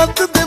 noastră e